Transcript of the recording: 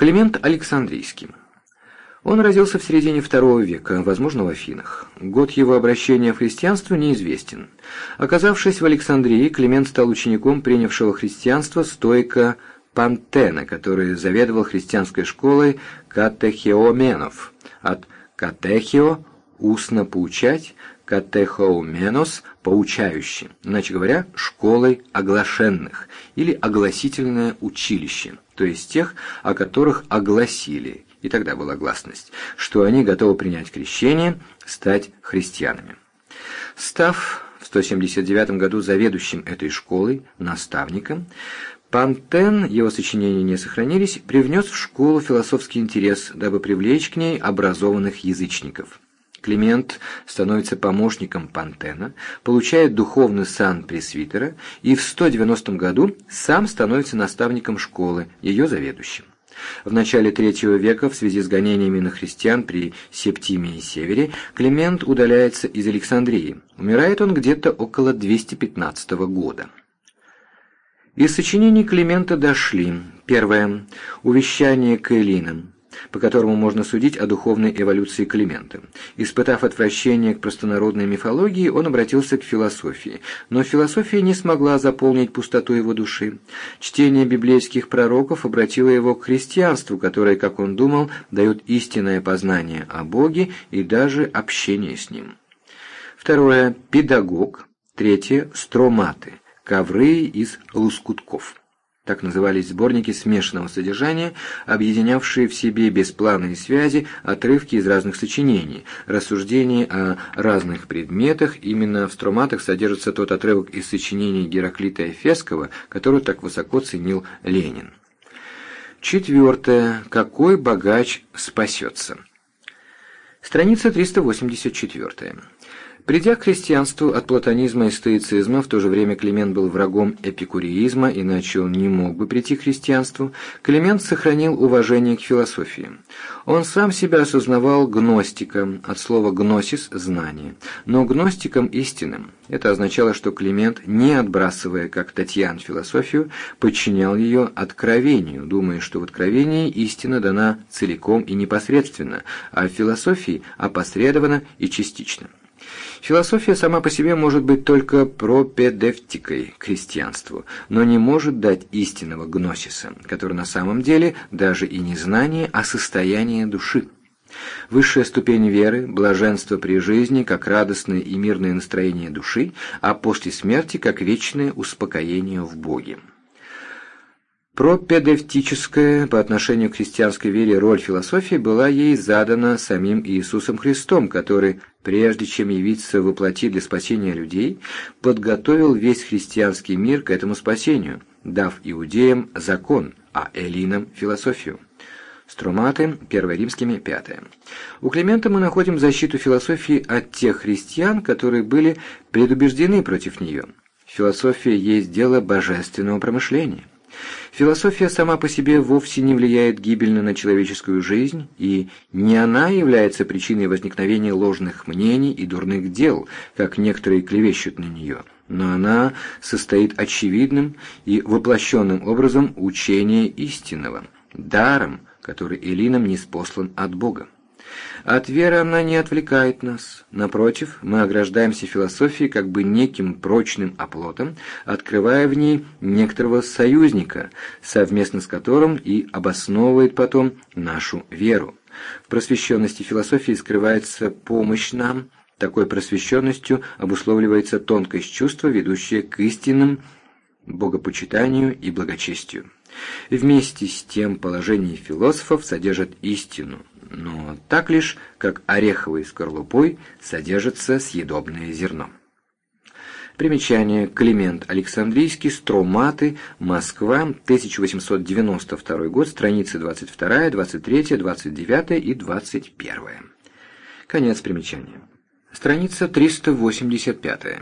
Климент Александрийский. Он родился в середине II века, возможно, в Афинах. Год его обращения в христианство неизвестен. Оказавшись в Александрии, Климент стал учеником принявшего христианство стойка Пантена, который заведовал христианской школой катехеоменов. От катехио – устно поучать, катехоуменос – поучающий, иначе говоря, школой оглашенных или огласительное училище, то есть тех, о которых огласили, и тогда была гласность, что они готовы принять крещение, стать христианами. Став в 179 году заведующим этой школой, наставником, Пантен, его сочинения не сохранились, привнес в школу философский интерес, дабы привлечь к ней образованных язычников. Климент становится помощником Пантена, получает духовный сан пресвитера и в 190 году сам становится наставником школы, ее заведующим. В начале третьего века в связи с гонениями на христиан при Септимии Севере Климент удаляется из Александрии. Умирает он где-то около 215 года. Из сочинений Климента дошли. Первое. Увещание к Элинам по которому можно судить о духовной эволюции Климента. Испытав отвращение к простонародной мифологии, он обратился к философии, но философия не смогла заполнить пустоту его души. Чтение библейских пророков обратило его к христианству, которое, как он думал, дает истинное познание о Боге и даже общение с Ним. Второе – педагог. Третье – строматы, ковры из лоскутков. Так назывались сборники смешанного содержания, объединявшие в себе бесплавные связи отрывки из разных сочинений, рассуждения о разных предметах. Именно в строматах содержится тот отрывок из сочинений Гераклита Эфесского, который так высоко ценил Ленин. Четвертое. Какой богач спасется? Страница 384. Придя к христианству от платонизма и стоицизма, в то же время Климент был врагом эпикуреизма, иначе он не мог бы прийти к христианству, Климент сохранил уважение к философии. Он сам себя осознавал гностиком, от слова «гносис» – «знание», но гностиком истинным. Это означало, что Климент, не отбрасывая, как Татьян, философию, подчинял ее откровению, думая, что в откровении истина дана целиком и непосредственно, а в философии – опосредованно и частично. Философия сама по себе может быть только пропедевтикой к христианству, но не может дать истинного гносиса, который на самом деле даже и не знание, а состояние души. Высшая ступень веры – блаженство при жизни, как радостное и мирное настроение души, а после смерти – как вечное успокоение в Боге. Пропедевтическая по отношению к христианской вере роль философии была ей задана самим Иисусом Христом, который, прежде чем явиться во плоти для спасения людей, подготовил весь христианский мир к этому спасению, дав иудеям закон, а эллинам – философию. Струматы, 1 римскими, 5. У Климента мы находим защиту философии от тех христиан, которые были предубеждены против нее. Философия есть дело божественного промышления. Философия сама по себе вовсе не влияет гибельно на человеческую жизнь, и не она является причиной возникновения ложных мнений и дурных дел, как некоторые клевещут на нее, но она состоит очевидным и воплощенным образом учения истинного, даром, который Элинам не спослан от Бога. От веры она не отвлекает нас. Напротив, мы ограждаемся философией как бы неким прочным оплотом, открывая в ней некоторого союзника, совместно с которым и обосновывает потом нашу веру. В просвещенности философии скрывается помощь нам, такой просвещенностью обусловливается тонкость чувства, ведущая к истинным богопочитанию и благочестию. Вместе с тем положение философов содержит истину, но так лишь, как ореховой скорлупой содержится съедобное зерно. Примечание. Климент Александрийский, Строматы, Москва, 1892 год, страницы 22, 23, 29 и 21. Конец примечания. Страница 385.